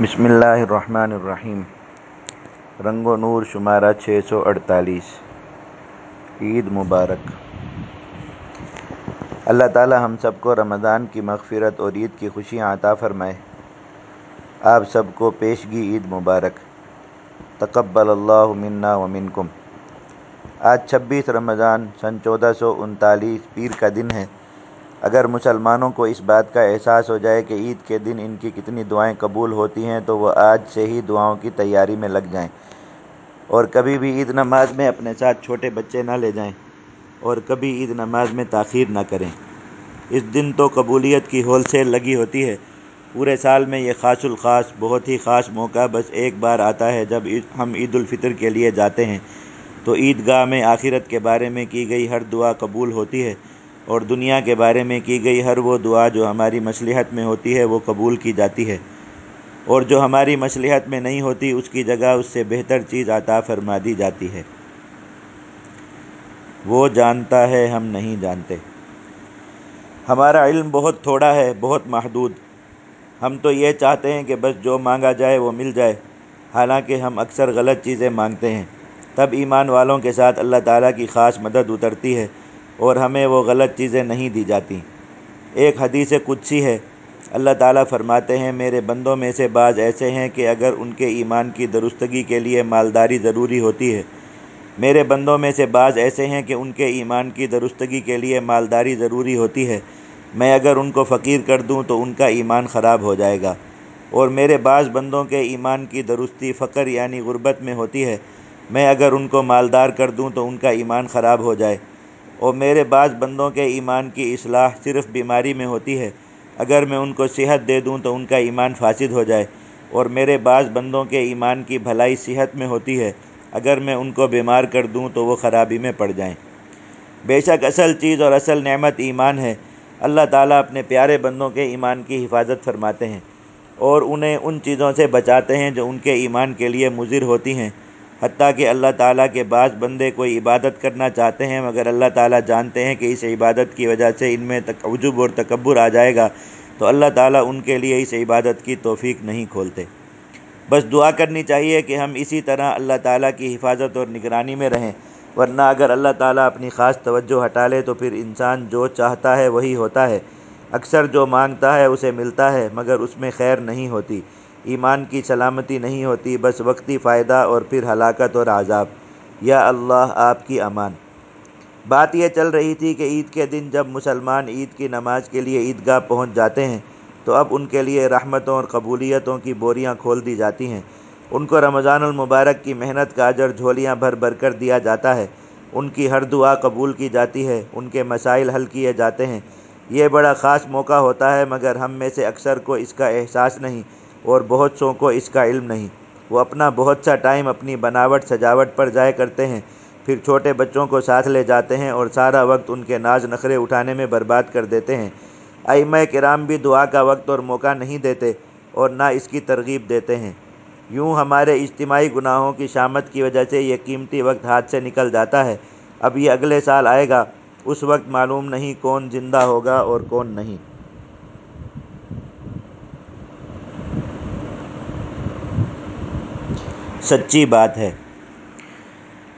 بسم اللہ الرحمن الرحیم۔ رنگ و نور شمارہ چھ سو اڑتالیس۔ عید مبارک۔ اللہ تعالی ہم سب کو رمضان کی مغفرت اور عید کی خوشیاں عطا فرمائے۔ آپ سب کو پیشگی عید مبارک۔ تقبل اللہ منا و منکم۔ آج چھبیس رمضان، سن چودہ سو انتالیس، پیر کا دن ہے۔ اگر مسلمانوں کو اس بات کا احساس ہو جائے کہ عید کے دن ان کی کتنی دعائیں قبول ہوتی ہیں، تو وہ آج سے ہی دعاؤں کی تیاری میں لگ جائیں۔ اور کبھی بھی عید نماز میں اپنے ساتھ چھوٹے بچے نہ لے جائیں، اور کبھی عید نماز میں تاخیر نہ کریں۔ اس دن تو قبولیت کی ہول سیل لگی ہوتی ہے۔ پورے سال میں یہ خاص الخاص، بہت ہی خاص موقع بس ایک بار آتا ہے جب ہم عید الفطر کے لیے جاتے ہیں۔ تو عید گاہ میں آخرت کے بارے میں کی گئی ہر دعا قبول ہوتی ہے۔ اور دنیا کے بارے میں کی گئی ہر وہ دعا جو ہماری مصلحت میں ہوتی ہے وہ قبول کی جاتی ہے۔ اور جو ہماری مصلحت میں نہیں ہوتی، اس کی جگہ اس سے بہتر چیز عطا فرما دی جاتی ہے۔ وہ جانتا ہے، ہم نہیں جانتے۔ ہمارا علم بہت تھوڑا ہے، بہت محدود۔ ہم تو یہ چاہتے ہیں کہ بس جو مانگا جائے وہ مل جائے۔ حالانکہ ہم اکثر غلط چیزیں مانگتے ہیں۔ تب ایمان والوں کے ساتھ اللہ تعالیٰ کی خاص مدد اترتی ہے۔ اور ہمیں وہ غلط چیزیں نہیں دی جاتی۔ ایک حدیث قدسی ہے۔ اللہ تعالیٰ فرماتے ہیں، میرے بندوں میں سے بعض ایسے ہیں کہ اگر ان کے ایمان کی درستگی کے لیے مالداری ضروری ہوتی ہے، میرے بندوں میں سے بعض ایسے ہیں کہ ان کے ایمان کی درستگی کے لیے مالداری ضروری ہوتی ہے۔ میں اگر ان کو فقیر کر دوں تو ان کا ایمان خراب ہو جائے گا۔ اور میرے بعض بندوں کے ایمان کی درستی فقر یعنی غربت میں ہوتی ہے۔ میں اگر ان کو مالدار کر دوں تو ان کا ایمان خراب ہو جائے۔ اور میرے بعض بندوں کے ایمان کی اصلاح صرف بیماری میں ہوتی ہے۔ اگر میں ان کو صحت دے دوں تو ان کا ایمان فاسد ہو جائے۔ اور میرے بعض بندوں کے ایمان کی بھلائی صحت میں ہوتی ہے۔ اگر میں ان کو بیمار کر دوں تو وہ خرابی میں پڑ جائیں۔ بے شک اصل چیز اور اصل نعمت ایمان ہے۔ اللہ تعالیٰ اپنے پیارے بندوں کے ایمان کی حفاظت فرماتے ہیں اور انہیں ان چیزوں سے بچاتے ہیں جو ان کے ایمان کے لیے مضر ہوتی ہیں۔ حتیٰ کہ اللہ تعالیٰ کے بعض بندے کوئی عبادت کرنا چاہتے ہیں، مگر اللہ تعالیٰ جانتے ہیں کہ اس عبادت کی وجہ سے ان میں عجب اور تکبر آ جائے گا، تو اللہ تعالیٰ ان کے لیے اس عبادت کی توفیق نہیں کھولتے۔ بس دعا کرنی چاہیے کہ ہم اسی طرح اللہ تعالیٰ کی حفاظت اور نگرانی میں رہیں، ورنہ اگر اللہ تعالیٰ اپنی خاص توجہ ہٹا لے تو پھر انسان جو چاہتا ہے وہی ہوتا ہے۔ اکثر جو مانگتا ہے اسے ملتا ہے، مگر اس میں خیر نہیں ہوتی۔ ایمان کی سلامتی نہیں ہوتی، بس وقتی فائدہ اور پھر ہلاکت اور عذاب۔ یا اللہ، آپ کی امان۔ بات یہ چل رہی تھی کہ عید کے دن جب مسلمان عید کی نماز کے لیے عیدگاہ پہنچ جاتے ہیں، تو اب ان کے لیے رحمتوں اور قبولیتوں کی بوریاں کھول دی جاتی ہیں۔ ان کو رمضان المبارک کی محنت کا اجر جھولیاں بھر بھر کر دیا جاتا ہے۔ ان کی ہر دعا قبول کی جاتی ہے، ان کے مسائل حل کیے جاتے ہیں۔ یہ بڑا خاص موقع ہوتا ہے، مگر ہم میں سے اکثر کو اس کا احساس نہیں۔ اور بہت سو کو اس کا علم نہیں۔ وہ اپنا بہت سا ٹائم اپنی بناوٹ سجاوٹ پر ضائع کرتے ہیں، پھر چھوٹے بچوں کو ساتھ لے جاتے ہیں اور سارا وقت ان کے ناز نخرے اٹھانے میں برباد کر دیتے ہیں۔ ائمہ کرام بھی دعا کا وقت اور موقع نہیں دیتے اور نہ اس کی ترغیب دیتے ہیں۔ یوں ہمارے اجتماعی گناہوں کی شامت کی وجہ سے یہ قیمتی وقت ہاتھ سے نکل جاتا ہے۔ اب یہ اگلے سال آئے گا، اس وقت معلوم نہیں کون زندہ ہوگا اور کون نہیں۔ سچی بات ہے۔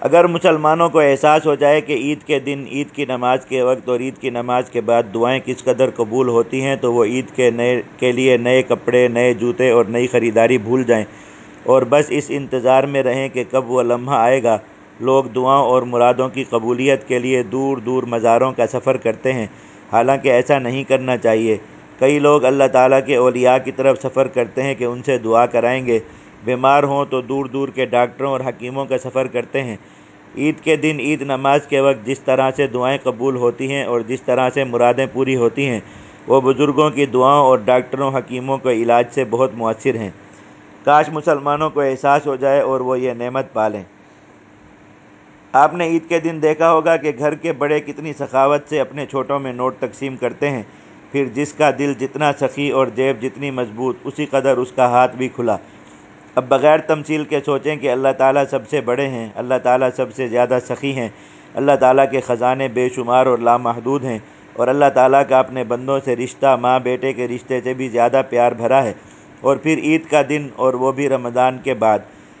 اگر مسلمانوں کو احساس ہو جائے کہ عید کے دن عید کی نماز کے وقت اور عید کی نماز کے بعد دعائیں کس قدر قبول ہوتی ہیں، تو وہ عید کے نئے، کے لیے نئے کپڑے، نئے جوتے اور نئی خریداری بھول جائیں۔ اور بس اس انتظار میں رہیں کہ کب وہ لمحہ آئے گا۔ لوگ دعاؤں اور مرادوں کی قبولیت کے لیے دور دور مزاروں کا سفر کرتے ہیں۔ حالانکہ ایسا نہیں کرنا چاہیے۔ کئی لوگ اللہ تعالیٰ کے اولیاء کی طرف سفر کرتے ہیں کہ ان سے دعا کرائیں گے۔ بیمار ہوں تو دور دور کے ڈاکٹروں اور حکیموں کا سفر کرتے ہیں۔ عید کے دن عید نماز کے وقت جس طرح سے دعائیں قبول ہوتی ہیں اور جس طرح سے مرادیں پوری ہوتی ہیں، وہ بزرگوں کی دعاؤں اور ڈاکٹروں، حکیموں کے علاج سے بہت مؤثر ہیں۔ کاش مسلمانوں کو احساس ہو جائے اور وہ یہ نعمت پالیں آپ نے عید کے دن دیکھا ہوگا کہ گھر کے بڑے کتنی سخاوت سے اپنے چھوٹوں میں نوٹ تقسیم کرتے ہیں۔ پھر جس کا دل جتنا سخی اور جیب جتنی مضبوط، اسی قدر اس کا ہاتھ بھی کھلا۔ اب بغیر تمثیل کے سوچیں کہ اللہ تعالیٰ سب سے بڑے ہیں، اللہ تعالیٰ سب سے زیادہ سخی ہیں، اللہ تعالیٰ کے خزانے بے شمار اور لامحدود ہیں اور اللہ تعالیٰ کا اپنے بندوں سے رشتہ، ماں بیٹے کے رشتے سے بھی زیادہ پیار بھرا ہے اور پھر عید کا دن اور وہ بھی رمضان کے بعد۔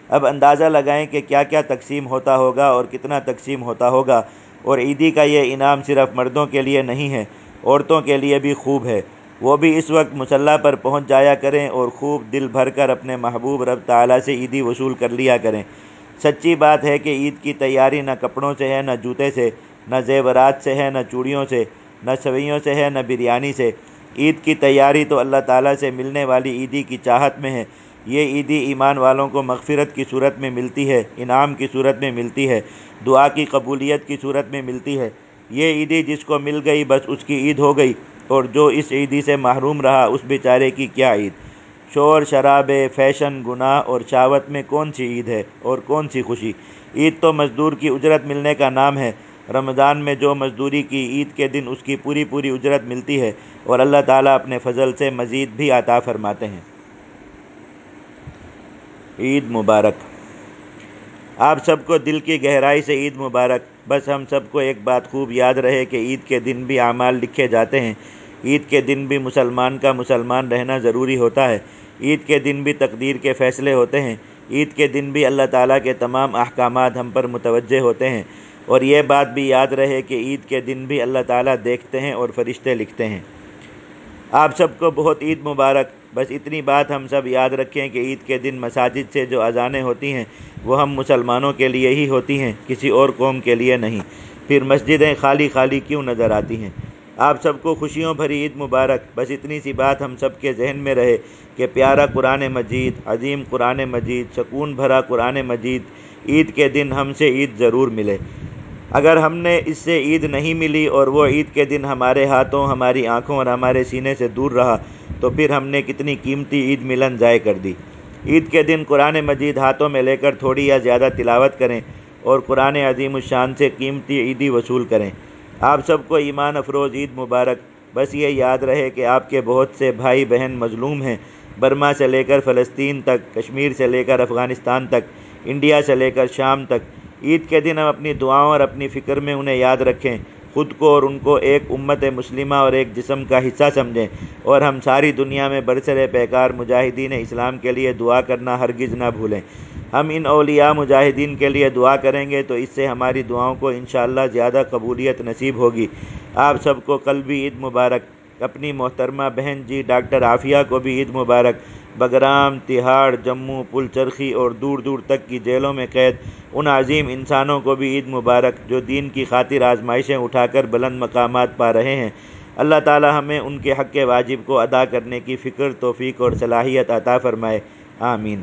اب اندازہ لگائیں کہ کیا کیا تقسیم ہوتا ہوگا اور کتنا تقسیم ہوتا ہوگا۔ اور عیدی کا یہ انعام صرف مردوں کے لیے نہیں ہے، عورتوں کے لیے بھی خوب ہے۔ وہ بھی اس وقت مصلی پر پہنچ جایا کریں اور خوب دل بھر کر اپنے محبوب رب تعالیٰ سے عیدی وصول کر لیا کریں۔ سچی بات ہے کہ عید کی تیاری نہ کپڑوں سے ہے، نہ جوتے سے، نہ زیورات سے ہے، نہ چوڑیوں سے، نہ سوئیوں سے ہے، نہ بریانی سے۔ عید کی تیاری تو اللہ تعالیٰ سے ملنے والی عیدی کی چاہت میں ہے۔ یہ عیدی ایمان والوں کو مغفرت کی صورت میں ملتی ہے، انعام کی صورت میں ملتی ہے، دعا کی قبولیت کی صورت میں ملتی ہے۔ یہ عیدی جس کو مل گئی، بس اس کی عید ہو گئی۔ اور جو اس عیدی سے محروم رہا، اس بیچارے کی کیا عید؟ شور شرابے فیشن، گناہ اور شہوت میں کون سی عید ہے اور کون سی خوشی؟ عید تو مزدور کی اجرت ملنے کا نام ہے۔ رمضان میں جو مزدوری کی عید کے دن اس کی پوری پوری اجرت ملتی ہے اور اللہ تعالیٰ اپنے فضل سے مزید بھی عطا فرماتے ہیں۔ عید مبارک۔ آپ سب کو دل کی گہرائی سے عید مبارک۔ بس ہم سب کو ایک بات خوب یاد رہے کہ عید کے دن بھی اعمال لکھے جاتے ہیں۔ عید کے دن بھی مسلمان کا مسلمان رہنا ضروری ہوتا ہے۔ عید کے دن بھی تقدیر کے فیصلے ہوتے ہیں۔ عید کے دن بھی اللہ تعالیٰ کے تمام احکامات ہم پر متوجہ ہوتے ہیں۔ اور یہ بات بھی یاد رہے کہ عید کے دن بھی اللہ تعالیٰ دیکھتے ہیں اور فرشتے لکھتے ہیں۔ آپ سب کو بہت عید مبارک۔ بس اتنی بات ہم سب یاد رکھیں کہ عید کے دن مساجد سے جو اذانیں ہوتی ہیں، وہ ہم مسلمانوں کے لیے ہی ہوتی ہیں، کسی اور قوم کے لیے نہیں۔ پھر مسجدیں خالی خالی کیوں نظر آتی ہیں؟ آپ سب کو خوشیوں بھری عید مبارک۔ بس اتنی سی بات ہم سب کے ذہن میں رہے کہ پیارا قرآن مجید، عظیم قرآن مجید، سکون بھرا قرآن مجید، عید کے دن ہم سے عید ضرور ملے۔ اگر ہم نے اس سے عید نہیں ملی اور وہ عید کے دن ہمارے ہاتھوں، ہماری آنکھوں اور ہمارے سینے سے دور رہا، تو پھر ہم نے کتنی قیمتی عید ملن ضائع کر دی۔ عید کے دن قرآن مجید ہاتھوں میں لے کر تھوڑی یا زیادہ تلاوت کریں اور قرآن عظیم الشان سے قیمتی عیدی وصول کریں۔ آپ سب کو ایمان افروز عید مبارک۔ بس یہ یاد رہے کہ آپ کے بہت سے بھائی بہن مظلوم ہیں۔ برما سے لے کر فلسطین تک، کشمیر سے لے کر افغانستان تک، انڈیا سے لے کر شام تک۔ عید کے دن ہم اپنی دعاؤں اور اپنی فکر میں انہیں یاد رکھیں۔ خود کو اور ان کو ایک امت مسلمہ اور ایک جسم کا حصہ سمجھیں۔ اور ہم ساری دنیا میں برسر پیکار مجاہدین اسلام کے لیے دعا کرنا ہرگز نہ بھولیں۔ ہم ان اولیاء مجاہدین کے لیے دعا کریں گے تو اس سے ہماری دعاؤں کو انشاءاللہ زیادہ قبولیت نصیب ہوگی۔ آپ سب کو کل بھی عید مبارک۔ اپنی محترمہ بہن جی ڈاکٹر عافیہ کو بھی عید مبارک۔ بگرام، تہاڑ، جموں پل چرخی اور دور دور تک کی جیلوں میں قید۔ ان عظیم انسانوں کو بھی عید مبارک جو دین کی خاطر آزمائشیں اٹھا کر بلند مقامات پا رہے ہیں۔ اللہ تعالی ہمیں ان کے حق واجب کو ادا کرنے کی فکر، توفیق اور صلاحیت عطا فرمائے۔ آمین۔